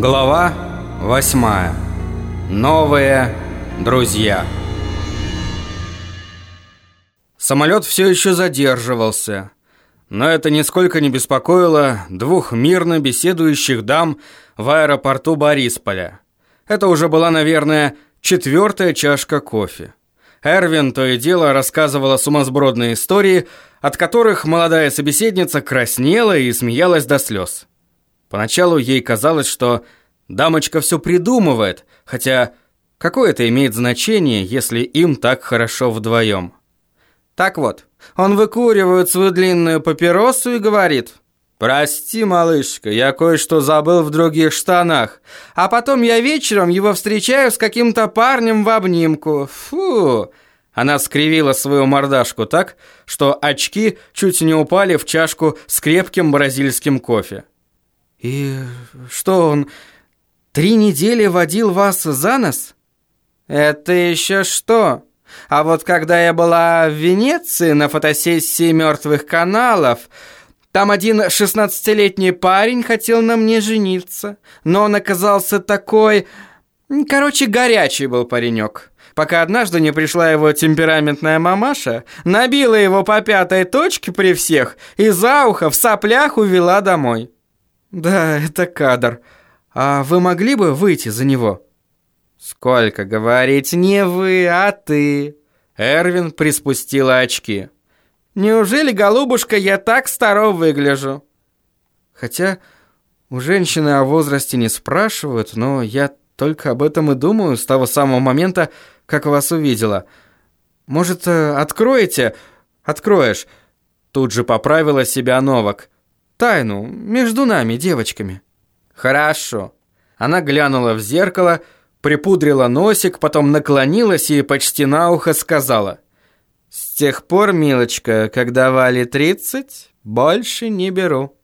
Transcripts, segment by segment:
Глава 8. Новые друзья. Самолет все еще задерживался, но это нисколько не беспокоило двух мирно беседующих дам в аэропорту Борисполя. Это уже была, наверное, четвертая чашка кофе. Эрвин то и дело рассказывала сумасбродные истории, от которых молодая собеседница краснела и смеялась до слез. Поначалу ей казалось, что дамочка все придумывает, хотя какое это имеет значение, если им так хорошо вдвоем? Так вот, он выкуривает свою длинную папиросу и говорит «Прости, малышка, я кое-что забыл в других штанах, а потом я вечером его встречаю с каким-то парнем в обнимку. Фу!» Она скривила свою мордашку так, что очки чуть не упали в чашку с крепким бразильским кофе. «И что он три недели водил вас за нос?» «Это еще что? А вот когда я была в Венеции на фотосессии «Мертвых каналов», там один шестнадцатилетний парень хотел на мне жениться, но он оказался такой... Короче, горячий был паренек. Пока однажды не пришла его темпераментная мамаша, набила его по пятой точке при всех и за ухо в соплях увела домой. «Да, это кадр. А вы могли бы выйти за него?» «Сколько говорить, не вы, а ты!» Эрвин приспустила очки. «Неужели, голубушка, я так старо выгляжу?» Хотя у женщины о возрасте не спрашивают, но я только об этом и думаю с того самого момента, как вас увидела. Может, э, откроете? Откроешь. Тут же поправила себя Новак. Тайну между нами, девочками. Хорошо. Она глянула в зеркало, припудрила носик, потом наклонилась и почти на ухо сказала. «С тех пор, милочка, когда Вали тридцать, больше не беру».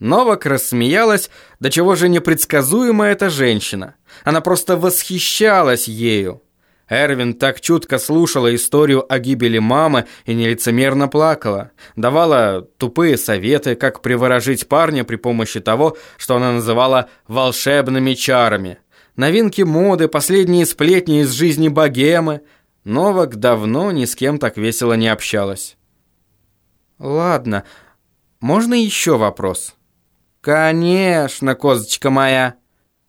Новак рассмеялась, до чего же непредсказуема эта женщина. Она просто восхищалась ею. Эрвин так чутко слушала историю о гибели мамы и нелицемерно плакала. Давала тупые советы, как приворожить парня при помощи того, что она называла «волшебными чарами». Новинки моды, последние сплетни из жизни богемы. Новак давно ни с кем так весело не общалась. «Ладно, можно еще вопрос?» «Конечно, козочка моя!»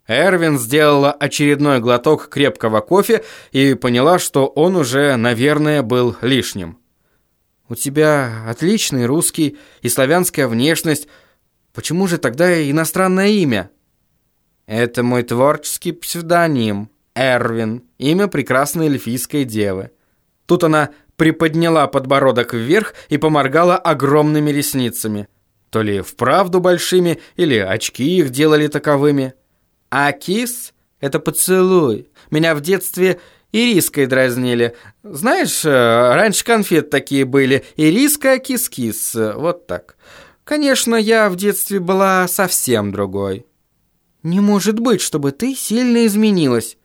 Эрвин сделала очередной глоток крепкого кофе и поняла, что он уже, наверное, был лишним. «У тебя отличный русский и славянская внешность. Почему же тогда иностранное имя?» «Это мой творческий псевдоним, Эрвин, имя прекрасной эльфийской девы». Тут она приподняла подбородок вверх и поморгала огромными ресницами. То ли вправду большими, или очки их делали таковыми. А кис — это поцелуй. Меня в детстве ириской дразнили. Знаешь, э, раньше конфет такие были. Ириска, кис-кис. Вот так. Конечно, я в детстве была совсем другой. Не может быть, чтобы ты сильно изменилась.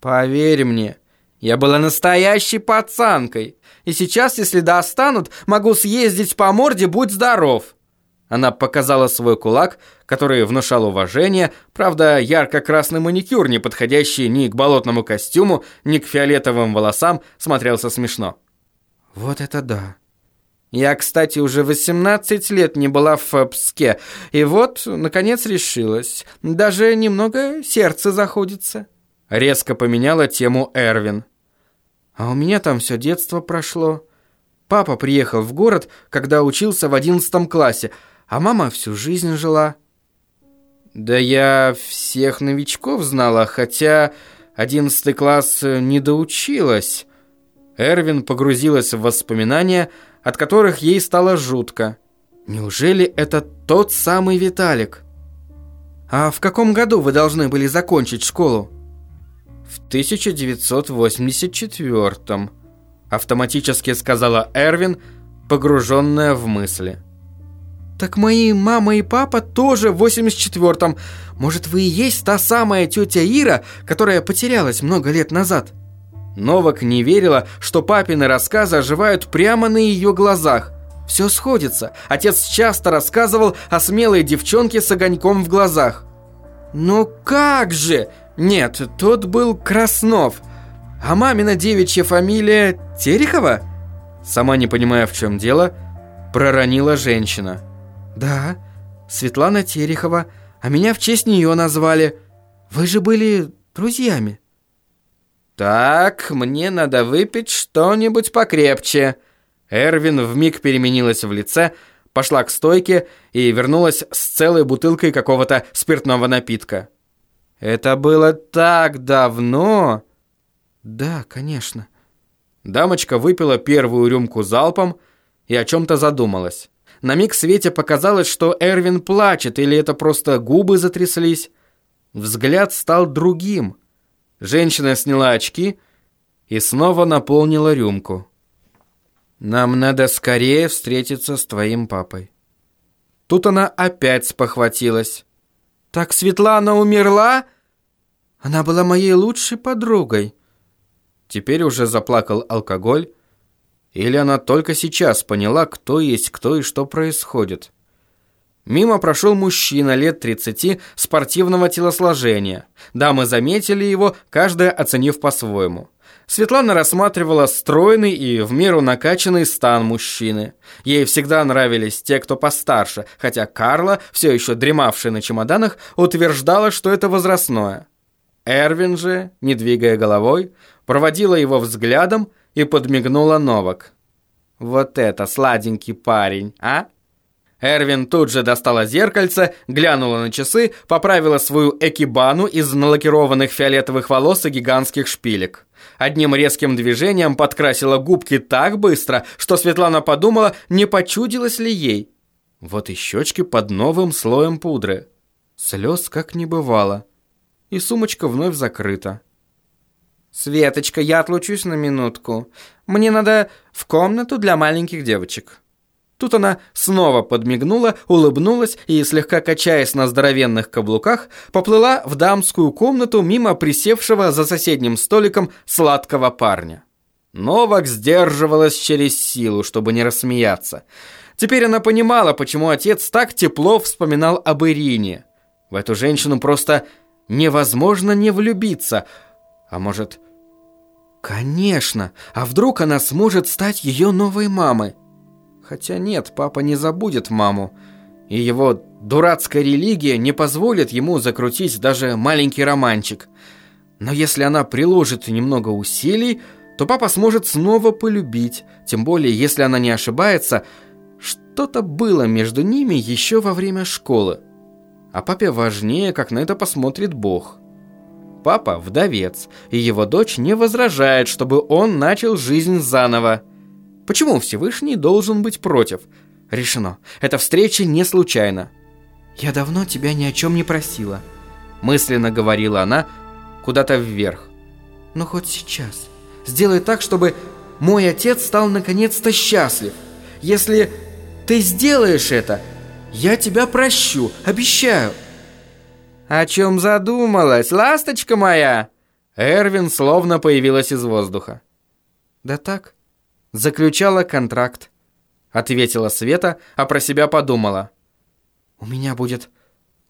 Поверь мне, я была настоящей пацанкой. И сейчас, если достанут, могу съездить по морде, будь здоров. Она показала свой кулак, который внушал уважение, правда, ярко-красный маникюр, не подходящий ни к болотному костюму, ни к фиолетовым волосам, смотрелся смешно. «Вот это да!» Я, кстати, уже 18 лет не была в Пске, и вот, наконец, решилась. Даже немного сердце заходится. Резко поменяла тему Эрвин. А у меня там все детство прошло. Папа приехал в город, когда учился в 11 классе, а мама всю жизнь жила. Да я всех новичков знала, хотя одиннадцатый класс не доучилась. Эрвин погрузилась в воспоминания, от которых ей стало жутко. Неужели это тот самый Виталик? А в каком году вы должны были закончить школу? В 1984 автоматически сказала Эрвин, погруженная в мысли. «Так мои мама и папа тоже в 84-м. Может, вы и есть та самая тетя Ира, которая потерялась много лет назад?» Новак не верила, что папины рассказы оживают прямо на ее глазах. Все сходится. Отец часто рассказывал о смелой девчонке с огоньком в глазах. «Ну как же? Нет, тот был Краснов. А мамина девичья фамилия Терехова?» Сама не понимая, в чем дело, проронила женщина. «Да, Светлана Терехова, а меня в честь нее назвали. Вы же были друзьями». «Так, мне надо выпить что-нибудь покрепче». Эрвин вмиг переменилась в лице, пошла к стойке и вернулась с целой бутылкой какого-то спиртного напитка. «Это было так давно!» «Да, конечно». Дамочка выпила первую рюмку залпом и о чем-то задумалась. На миг Свете показалось, что Эрвин плачет, или это просто губы затряслись. Взгляд стал другим. Женщина сняла очки и снова наполнила рюмку. «Нам надо скорее встретиться с твоим папой». Тут она опять спохватилась. «Так Светлана умерла? Она была моей лучшей подругой». Теперь уже заплакал алкоголь, или она только сейчас поняла, кто есть кто и что происходит. Мимо прошел мужчина лет 30 спортивного телосложения. Дамы заметили его, каждая оценив по-своему. Светлана рассматривала стройный и в меру накачанный стан мужчины. Ей всегда нравились те, кто постарше, хотя Карла, все еще дремавшая на чемоданах, утверждала, что это возрастное. Эрвин же, не двигая головой, проводила его взглядом и подмигнула Новак. «Вот это сладенький парень, а?» Эрвин тут же достала зеркальце, глянула на часы, поправила свою экибану из налакированных фиолетовых волос и гигантских шпилек. Одним резким движением подкрасила губки так быстро, что Светлана подумала, не почудилось ли ей. Вот и щечки под новым слоем пудры. Слез как не бывало. И сумочка вновь закрыта. «Светочка, я отлучусь на минутку. Мне надо в комнату для маленьких девочек». Тут она снова подмигнула, улыбнулась и, слегка качаясь на здоровенных каблуках, поплыла в дамскую комнату мимо присевшего за соседним столиком сладкого парня. Новак сдерживалась через силу, чтобы не рассмеяться. Теперь она понимала, почему отец так тепло вспоминал об Ирине. В эту женщину просто невозможно не влюбиться. А может... Конечно! А вдруг она сможет стать ее новой мамой? Хотя нет, папа не забудет маму. И его дурацкая религия не позволит ему закрутить даже маленький романчик. Но если она приложит немного усилий, то папа сможет снова полюбить. Тем более, если она не ошибается, что-то было между ними еще во время школы. А папе важнее, как на это посмотрит Бог. Папа – вдовец, и его дочь не возражает, чтобы он начал жизнь заново. Почему Всевышний должен быть против? Решено. Эта встреча не случайна. «Я давно тебя ни о чем не просила», – мысленно говорила она куда-то вверх. «Но хоть сейчас. Сделай так, чтобы мой отец стал наконец-то счастлив. Если ты сделаешь это, я тебя прощу, обещаю». «О чем задумалась, ласточка моя?» Эрвин словно появилась из воздуха. «Да так, заключала контракт», — ответила Света, а про себя подумала. «У меня будет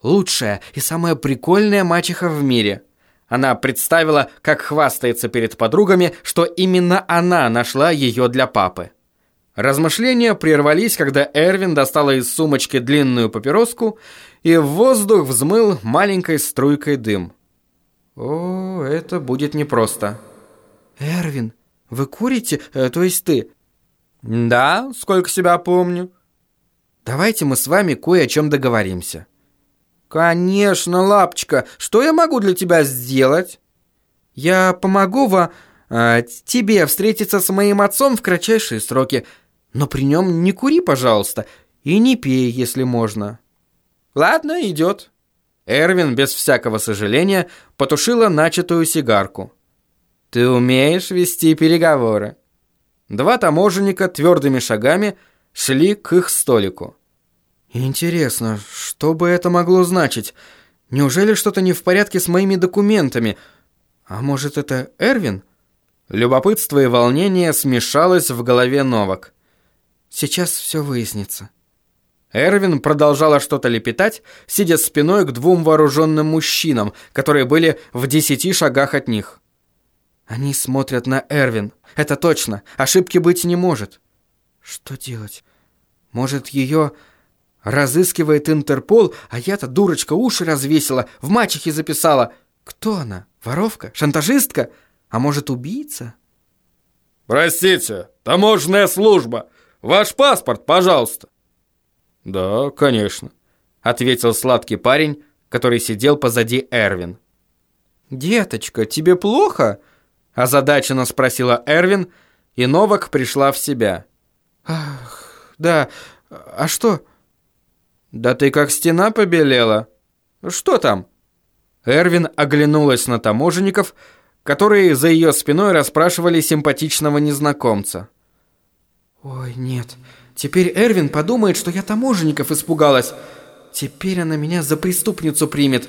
лучшая и самая прикольная мачеха в мире». Она представила, как хвастается перед подругами, что именно она нашла ее для папы. Размышления прервались, когда Эрвин достала из сумочки длинную папироску, и в воздух взмыл маленькой струйкой дым. «О, это будет непросто». «Эрвин, вы курите? Э, то есть ты?» «Да, сколько себя помню». «Давайте мы с вами кое о чем договоримся». «Конечно, лапочка. Что я могу для тебя сделать?» «Я помогу вам...» э, тебе встретиться с моим отцом в кратчайшие сроки, но при нем не кури, пожалуйста, и не пей, если можно». «Ладно, идет». Эрвин без всякого сожаления потушила начатую сигарку. Ты умеешь вести переговоры. Два таможенника твердыми шагами шли к их столику. Интересно, что бы это могло значить? Неужели что-то не в порядке с моими документами? А может, это Эрвин? Любопытство и волнение смешалось в голове Новак. Сейчас все выяснится. Эрвин продолжала что-то лепетать, сидя спиной к двум вооруженным мужчинам, которые были в десяти шагах от них. Они смотрят на Эрвин. Это точно. Ошибки быть не может. Что делать? Может, ее разыскивает Интерпол, а я-то, дурочка, уши развесила, в мачехе записала. Кто она? Воровка? Шантажистка? А может, убийца? «Простите, таможенная служба. Ваш паспорт, пожалуйста». «Да, конечно», — ответил сладкий парень, который сидел позади Эрвин. «Деточка, тебе плохо?» — озадаченно спросила Эрвин, и Новак пришла в себя. «Ах, да, а что?» «Да ты как стена побелела. Что там?» Эрвин оглянулась на таможенников, которые за ее спиной расспрашивали симпатичного незнакомца. «Ой, нет, теперь Эрвин подумает, что я таможенников испугалась. Теперь она меня за преступницу примет.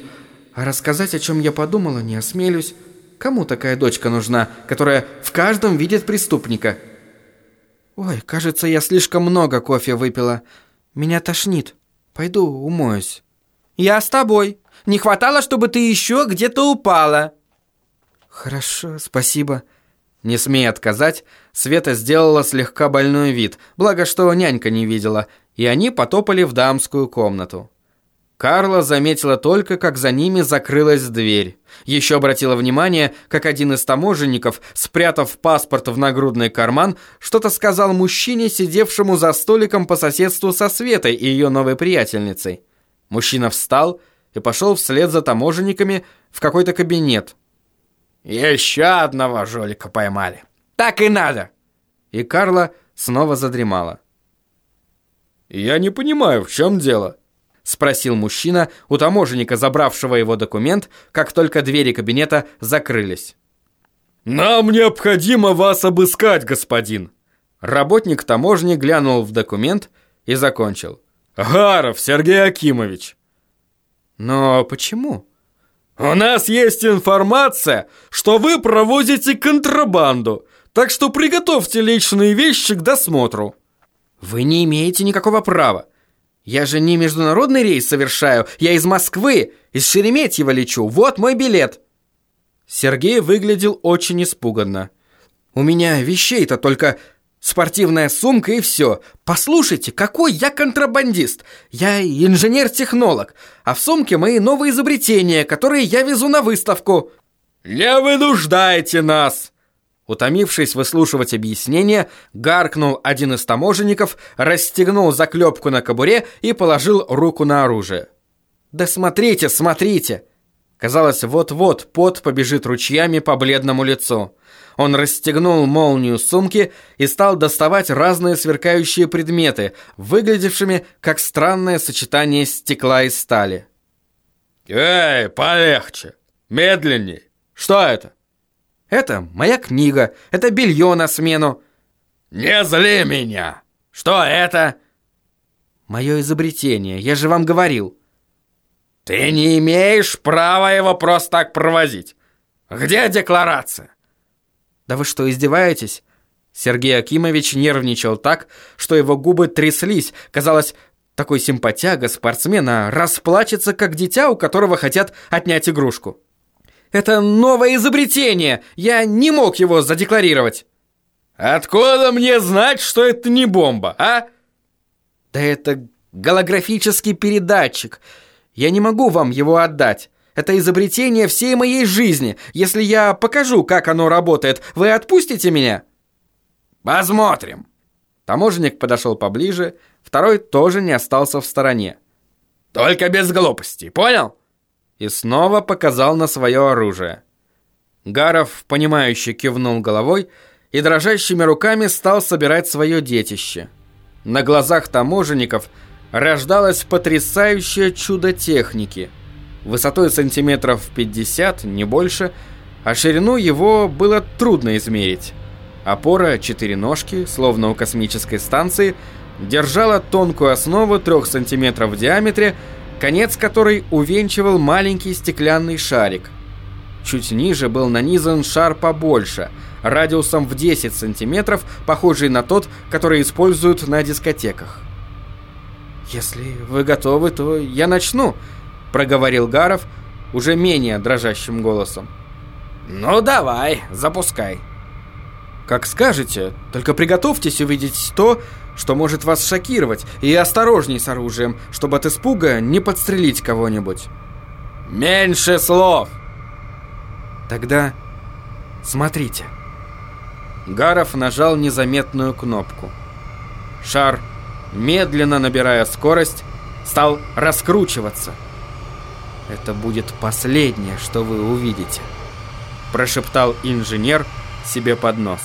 А рассказать, о чем я подумала, не осмелюсь. Кому такая дочка нужна, которая в каждом видит преступника?» «Ой, кажется, я слишком много кофе выпила. Меня тошнит. Пойду умоюсь». «Я с тобой. Не хватало, чтобы ты еще где-то упала». «Хорошо, спасибо». Не смея отказать, Света сделала слегка больной вид, благо что нянька не видела, и они потопали в дамскую комнату. Карла заметила только, как за ними закрылась дверь. Еще обратила внимание, как один из таможенников, спрятав паспорт в нагрудный карман, что-то сказал мужчине, сидевшему за столиком по соседству со Светой и ее новой приятельницей. Мужчина встал и пошел вслед за таможенниками в какой-то кабинет. «Еще одного жулика поймали. Так и надо!» И Карла снова задремала. «Я не понимаю, в чем дело?» Спросил мужчина у таможенника, забравшего его документ, как только двери кабинета закрылись. «Нам необходимо вас обыскать, господин!» Работник таможни глянул в документ и закончил. «Гаров Сергей Акимович!» «Но почему?» «У нас есть информация, что вы провозите контрабанду, так что приготовьте личные вещи к досмотру». «Вы не имеете никакого права. Я же не международный рейс совершаю, я из Москвы, из Шереметьево лечу, вот мой билет». Сергей выглядел очень испуганно. «У меня вещей-то только спортивная сумка и все. Послушайте, какой я контрабандист! Я инженер-технолог, а в сумке мои новые изобретения, которые я везу на выставку». «Не вынуждайте нас!» Утомившись выслушивать объяснение, гаркнул один из таможенников, расстегнул заклепку на кобуре и положил руку на оружие. «Да смотрите, смотрите!» Казалось, вот-вот пот побежит ручьями по бледному лицу. Он расстегнул молнию сумки и стал доставать разные сверкающие предметы, выглядевшими как странное сочетание стекла и стали. «Эй, полегче! Медленней! Что это?» Это моя книга, это белье на смену. Не зли меня! Что это? Мое изобретение, я же вам говорил. Ты не имеешь права его просто так провозить. Где декларация? Да вы что, издеваетесь? Сергей Акимович нервничал так, что его губы тряслись. Казалось, такой симпатяга спортсмена расплачется, как дитя, у которого хотят отнять игрушку. Это новое изобретение! Я не мог его задекларировать!» «Откуда мне знать, что это не бомба, а?» «Да это голографический передатчик. Я не могу вам его отдать. Это изобретение всей моей жизни. Если я покажу, как оно работает, вы отпустите меня?» «Посмотрим». Таможенник подошел поближе, второй тоже не остался в стороне. «Только без глупостей, понял?» и снова показал на свое оружие. Гаров, понимающе кивнул головой и дрожащими руками стал собирать свое детище. На глазах таможенников рождалось потрясающее чудо техники. Высотой сантиметров 50, не больше, а ширину его было трудно измерить. Опора четыре ножки, словно у космической станции, держала тонкую основу 3 сантиметров в диаметре конец которой увенчивал маленький стеклянный шарик. Чуть ниже был нанизан шар побольше, радиусом в 10 сантиметров, похожий на тот, который используют на дискотеках. «Если вы готовы, то я начну», — проговорил Гаров уже менее дрожащим голосом. «Ну давай, запускай». «Как скажете, только приготовьтесь увидеть то, что может вас шокировать, и осторожней с оружием, чтобы от испуга не подстрелить кого-нибудь». «Меньше слов!» «Тогда смотрите». Гаров нажал незаметную кнопку. Шар, медленно набирая скорость, стал раскручиваться. «Это будет последнее, что вы увидите», – прошептал инженер себе под нос.